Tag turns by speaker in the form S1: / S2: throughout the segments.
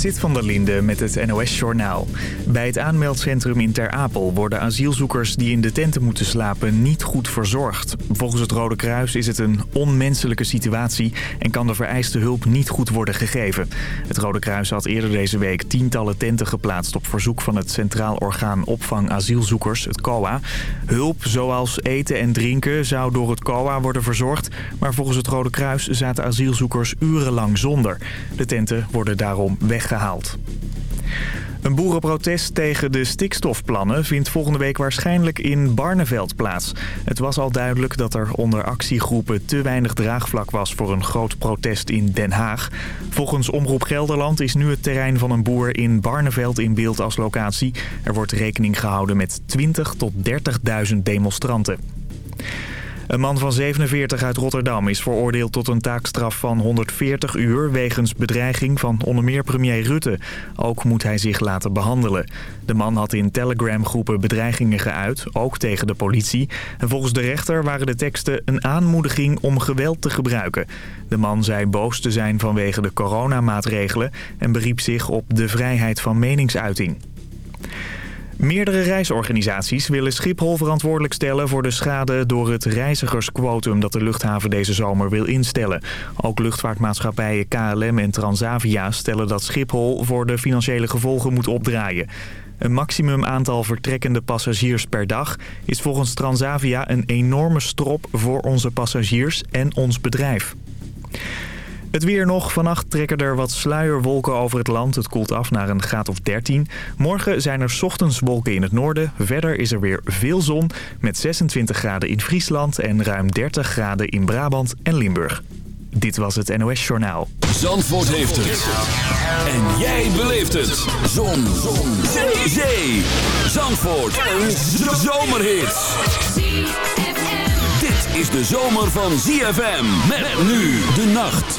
S1: Zit van der Linde met het NOS-journaal. Bij het aanmeldcentrum in Ter Apel worden asielzoekers die in de tenten moeten slapen niet goed verzorgd. Volgens het Rode Kruis is het een onmenselijke situatie en kan de vereiste hulp niet goed worden gegeven. Het Rode Kruis had eerder deze week tientallen tenten geplaatst op verzoek van het Centraal Orgaan Opvang Asielzoekers, het COA. Hulp zoals eten en drinken zou door het COA worden verzorgd, maar volgens het Rode Kruis zaten asielzoekers urenlang zonder. De tenten worden daarom weggehaald. Een boerenprotest tegen de stikstofplannen vindt volgende week waarschijnlijk in Barneveld plaats. Het was al duidelijk dat er onder actiegroepen te weinig draagvlak was voor een groot protest in Den Haag. Volgens Omroep Gelderland is nu het terrein van een boer in Barneveld in beeld als locatie. Er wordt rekening gehouden met 20 tot 30.000 demonstranten. Een man van 47 uit Rotterdam is veroordeeld tot een taakstraf van 140 uur... wegens bedreiging van onder meer premier Rutte. Ook moet hij zich laten behandelen. De man had in Telegram-groepen bedreigingen geuit, ook tegen de politie. En volgens de rechter waren de teksten een aanmoediging om geweld te gebruiken. De man zei boos te zijn vanwege de coronamaatregelen... en beriep zich op de vrijheid van meningsuiting. Meerdere reisorganisaties willen Schiphol verantwoordelijk stellen voor de schade door het reizigersquotum dat de luchthaven deze zomer wil instellen. Ook luchtvaartmaatschappijen KLM en Transavia stellen dat Schiphol voor de financiële gevolgen moet opdraaien. Een maximum aantal vertrekkende passagiers per dag is volgens Transavia een enorme strop voor onze passagiers en ons bedrijf. Het weer nog. Vannacht trekken er wat sluierwolken over het land. Het koelt af naar een graad of 13. Morgen zijn er ochtends wolken in het noorden. Verder is er weer veel zon met 26 graden in Friesland en ruim 30 graden in Brabant en Limburg. Dit was het NOS Journaal.
S2: Zandvoort heeft het. En jij beleeft het. Zon. zon. Zee. Zee. Zandvoort. Een zomerhit. Dit is de zomer van ZFM. Met nu de nacht.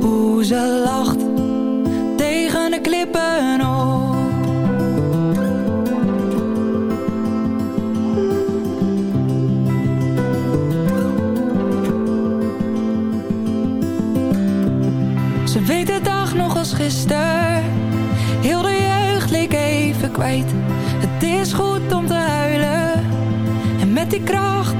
S3: Hoe ze lacht. Tegen de klippen op. Ze weet de dag nog als gisteren. Heel de jeugd leek even kwijt. Het is goed om te huilen. En met die kracht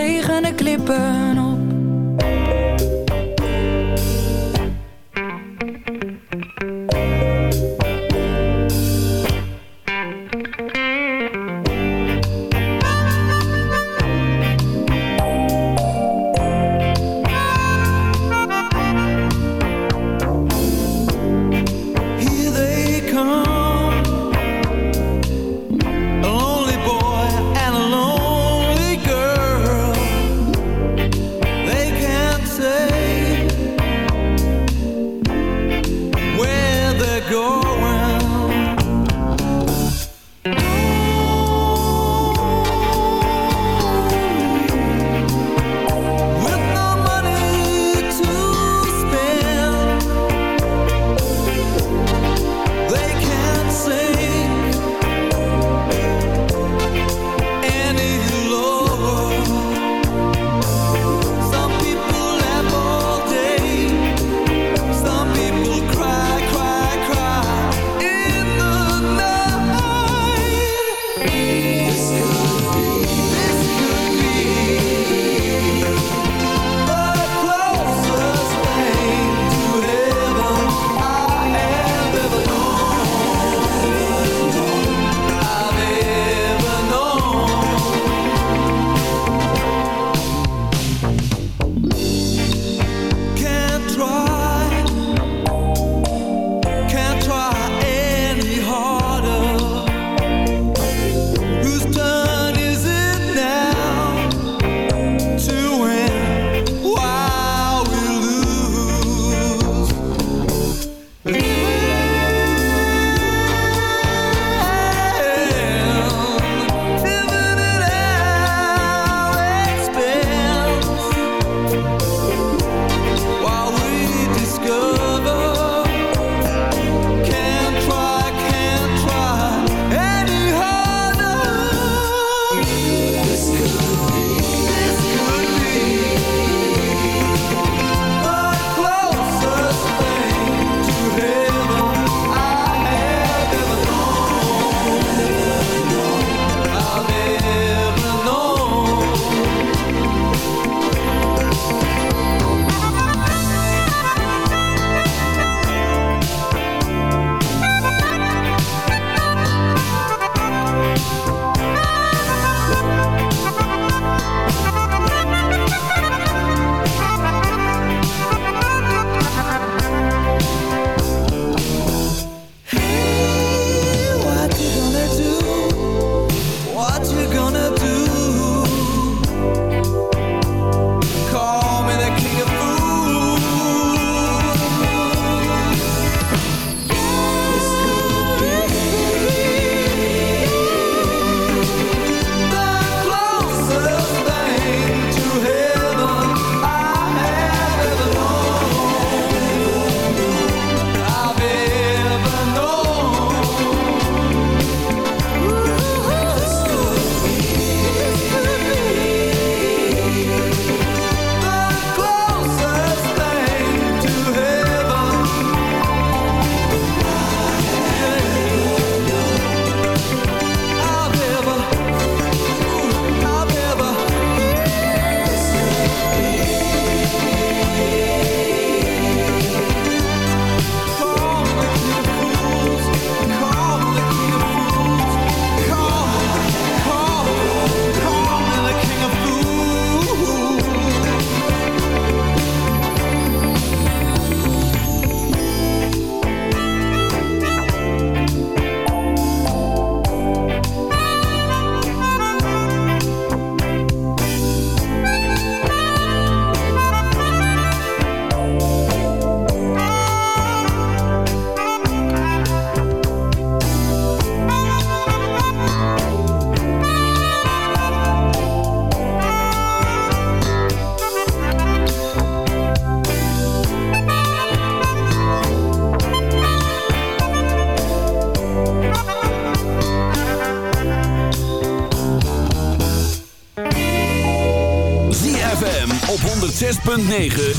S3: Tegen de klippen
S4: 9.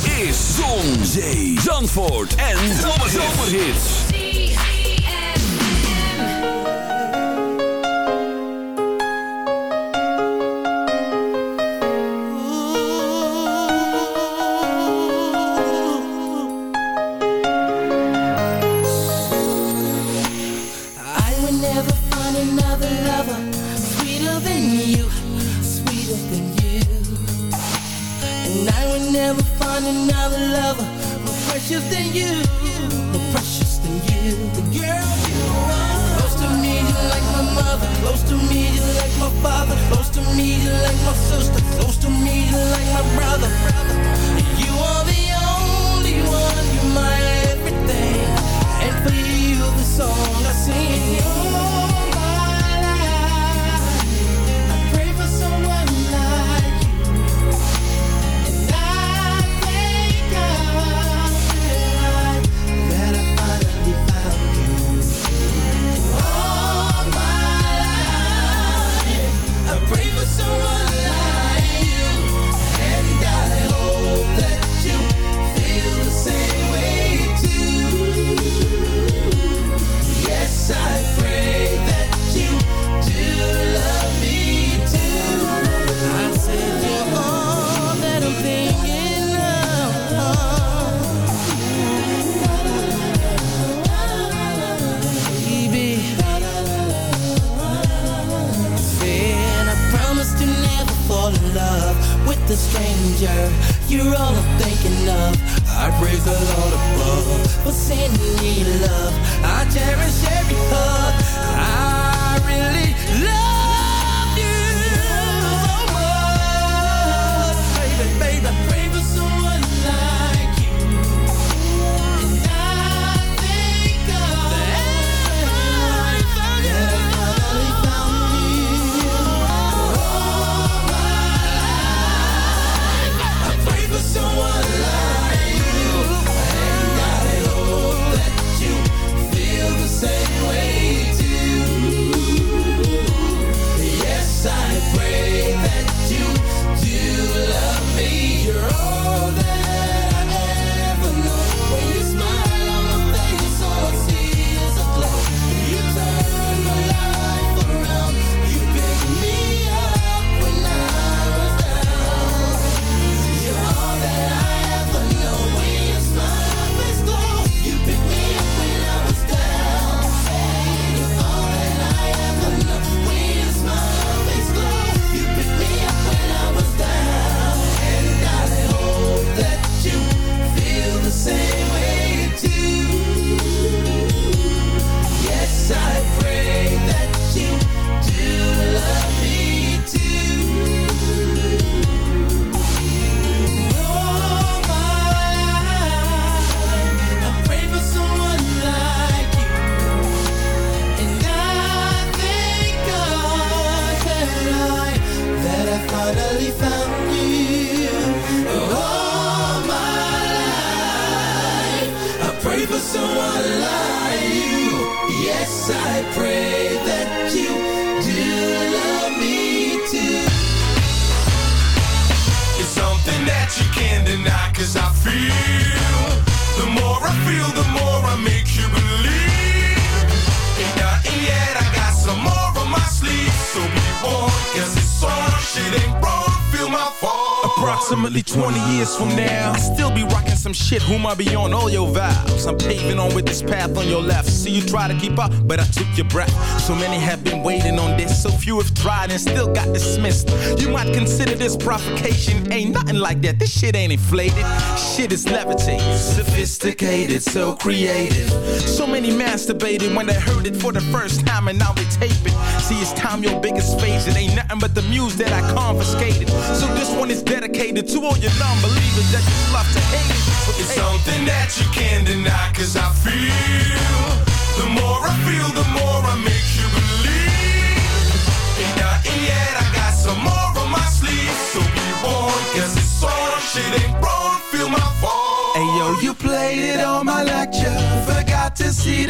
S4: shit,
S5: whom I be on all your vibe. I'm paving on with this path on your left. See you try to keep up, but I took your breath. So many have been waiting on this, so few have tried and still got dismissed. You might consider this provocation, ain't nothing like that. This shit ain't inflated, shit is levitating. sophisticated, so creative. So many masturbated when they heard it for the first time, and now they tape it. See, it's time your biggest phase, it ain't nothing but the muse that I confiscated. So this one is dedicated to all your non-believers that you love to hate it.
S4: It's something that you can't deny die cause I feel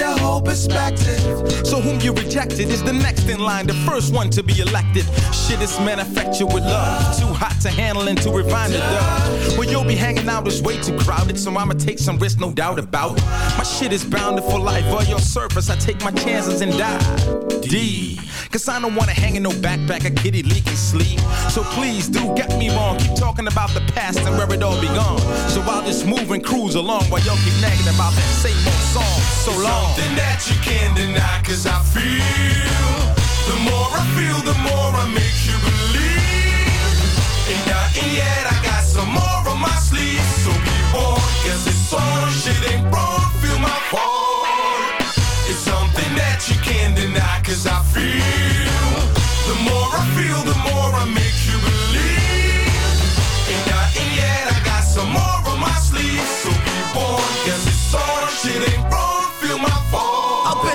S6: a whole perspective.
S5: So whom you rejected is the next in line, the first one to be elected. Shit is manufactured with love, too hot to handle and too refined to dub. Well, you'll be hanging out is way too crowded, so I'ma take some risks, no doubt about it. My shit is bounded for life, on your surface, I take my chances and die. D. Cause I don't wanna hang in no backpack, a kitty leaking sleep. So please do get me wrong, keep talking about the past and where it all begun. So I'll just move and cruise along while y'all keep nagging about that same old song so long.
S6: Something that you can't deny, cause I feel. The more I feel, the more I make you believe. Ain't nothing yet, I got some more on my sleeve. So be warned, cause it's on, shit ain't wrong, feel my fall. It's something that you can't deny, cause I feel. The more I feel, the more I make you believe. Ain't nothing yet, I got some more on my sleeve. So be warned, cause it's on, shit ain't wrong,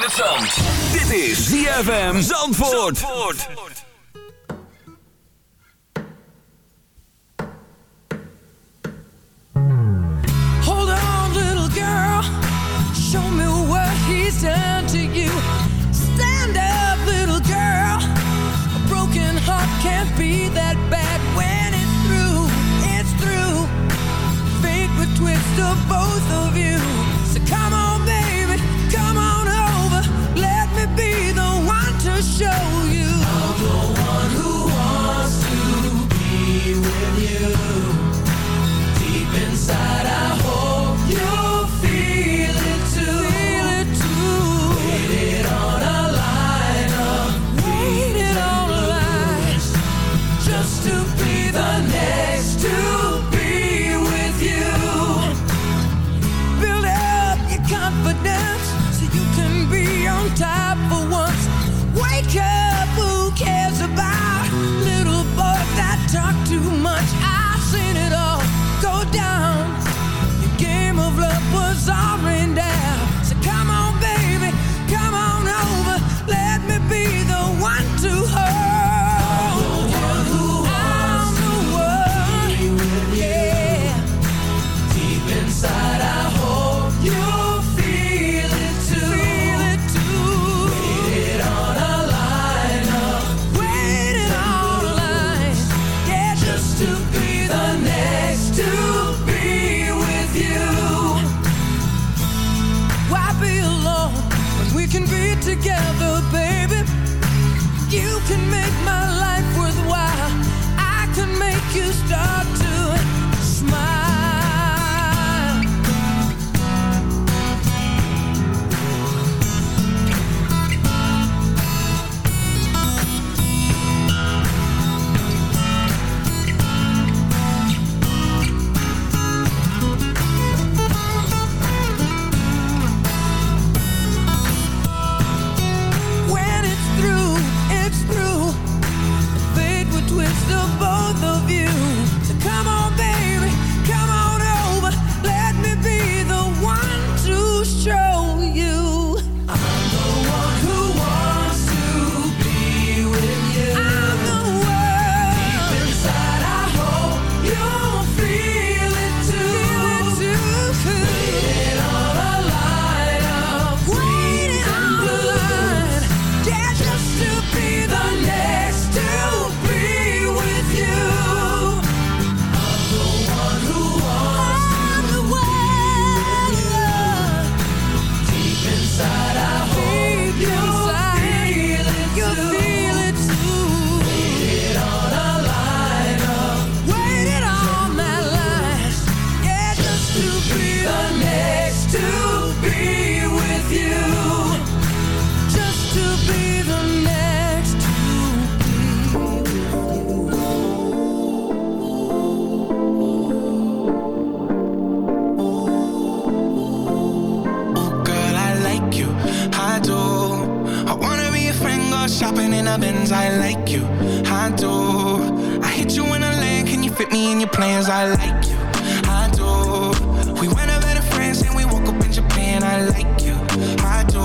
S7: in het zand. Dit is ZFM Zandvoort.
S8: Hold on, little girl. Show me what he's done to you. Stand up, little girl. A broken heart can't be that bad when it's through. It's through. Twist of both of you. I
S9: like you, I do. I hit you in a land, can you fit me in your plans? I like you, I do. We went over to France and we woke up in Japan. I like you, I do.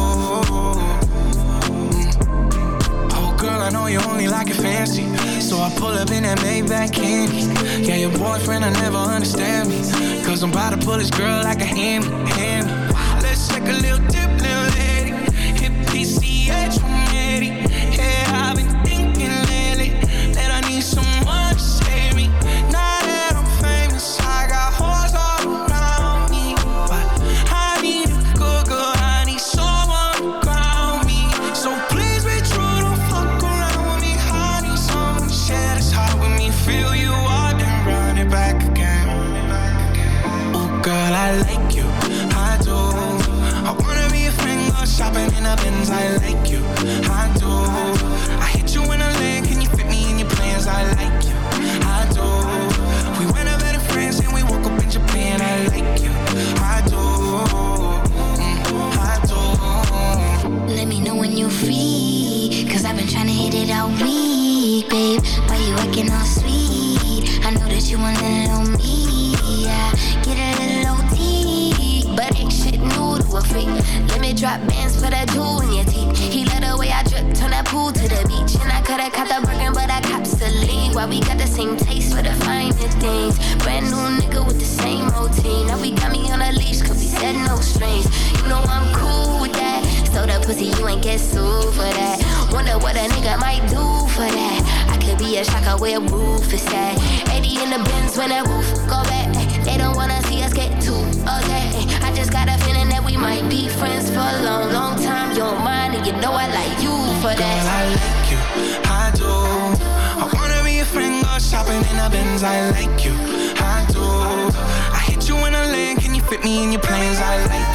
S9: Oh, girl, I know you only like it fancy. So I pull up in that Maybach candy. Yeah, your boyfriend, I never understand me. Cause I'm about to pull this girl like a hammy, hammy. Let's take a little dip, I like you, I do. I hit you in a land, can you fit me in your plans? I like you, I do. We went over to France and we woke up in Japan. I like you, I do. Mm, I do.
S10: Let me know when you're free. Cause I've been trying to hit it all week, babe. Why you acting all sweet? I know that you want little me. Yeah, get a little OT. But ain't shit new to a freak. Drop bands for that jewel in your teeth. He let the way I drip, turn that pool to the beach. And I coulda caught the Birkin, but I cops the lead. Why we got the same taste for the finer things. Brand new nigga with the same routine. Now we got me on a leash, cause we said no strings. You know I'm cool with that. So the pussy, you ain't get sued for that. Wonder what a nigga might do for that. I could be a shocker where roof is at. 80 in the bins when that roof go back. They don't wanna see us get I like you,
S9: I do. I hit you in a land, can you fit me in your plans? I like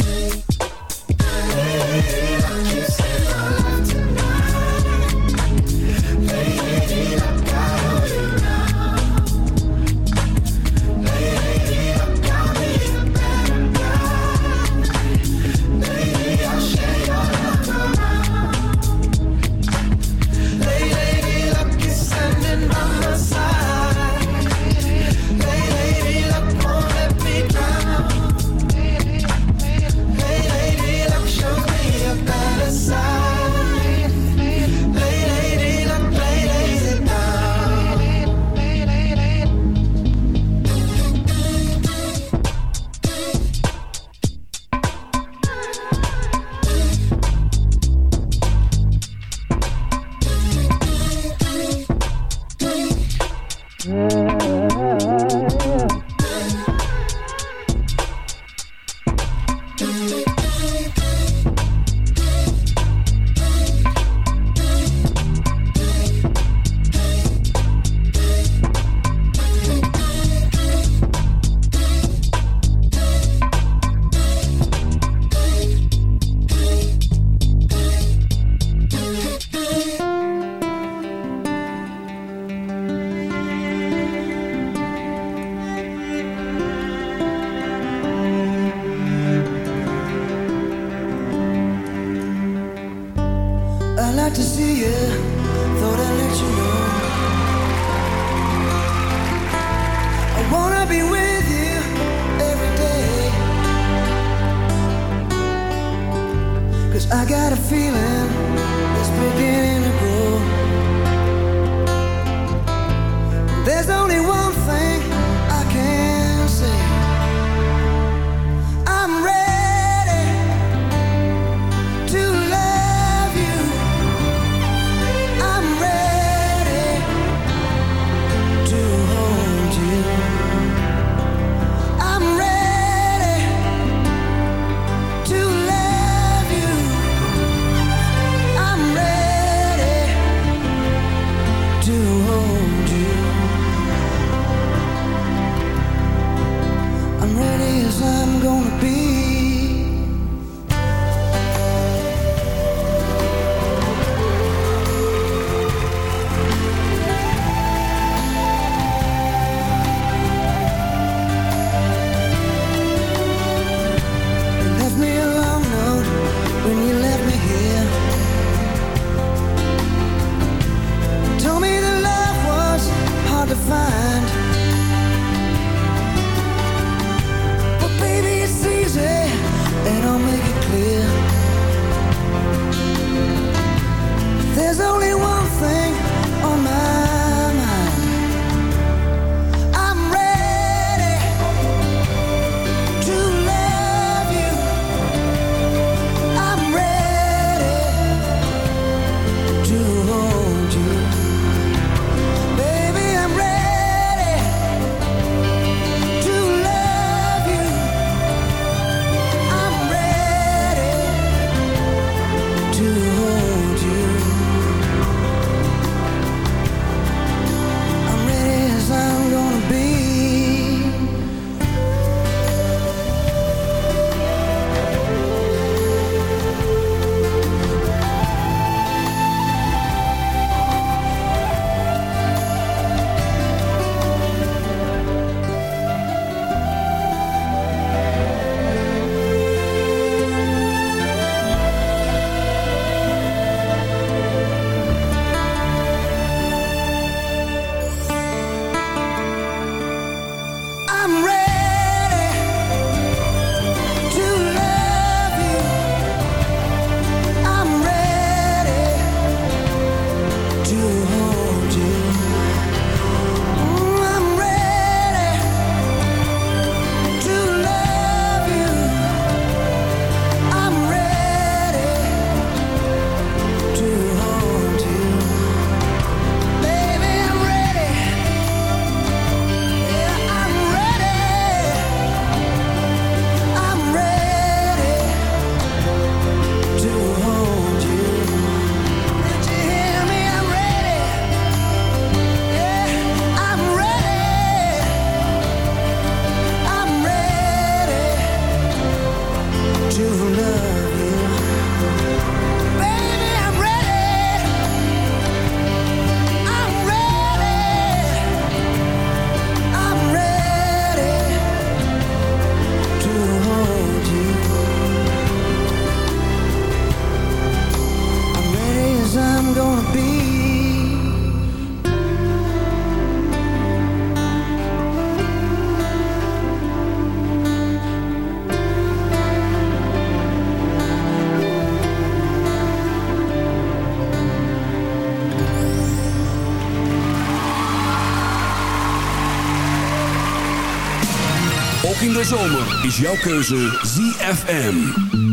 S11: is
S12: jouw keuze ZFM.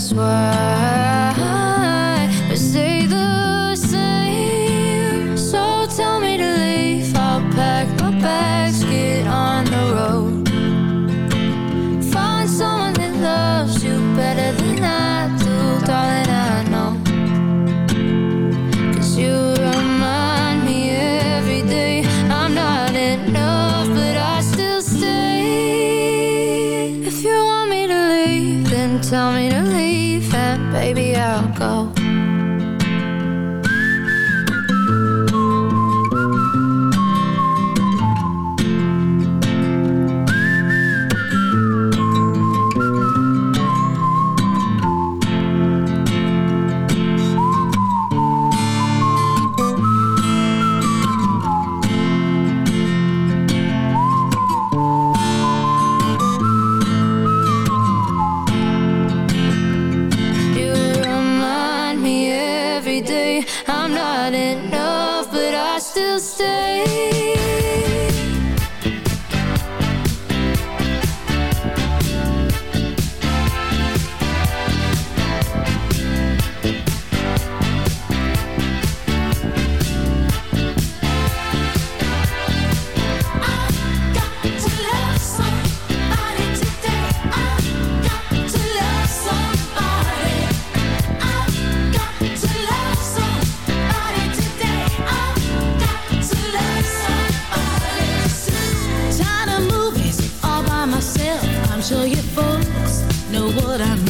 S13: swear. I'm
S14: sure you folks know what I mean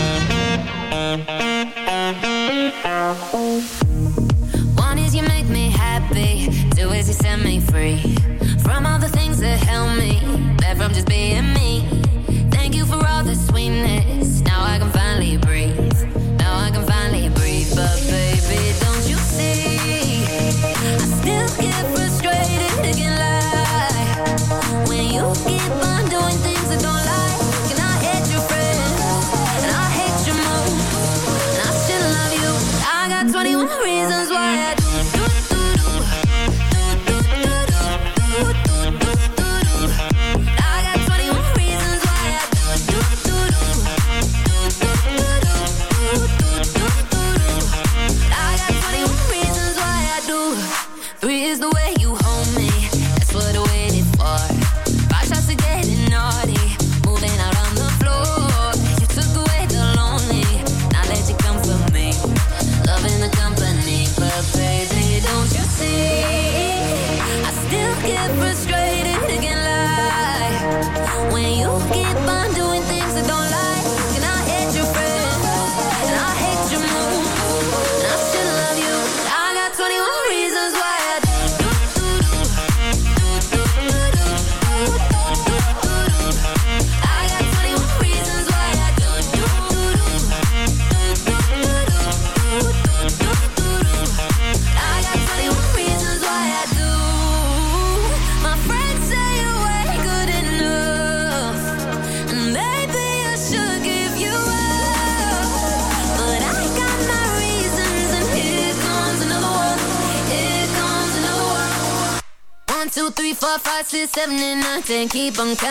S15: and keep on
S16: coming.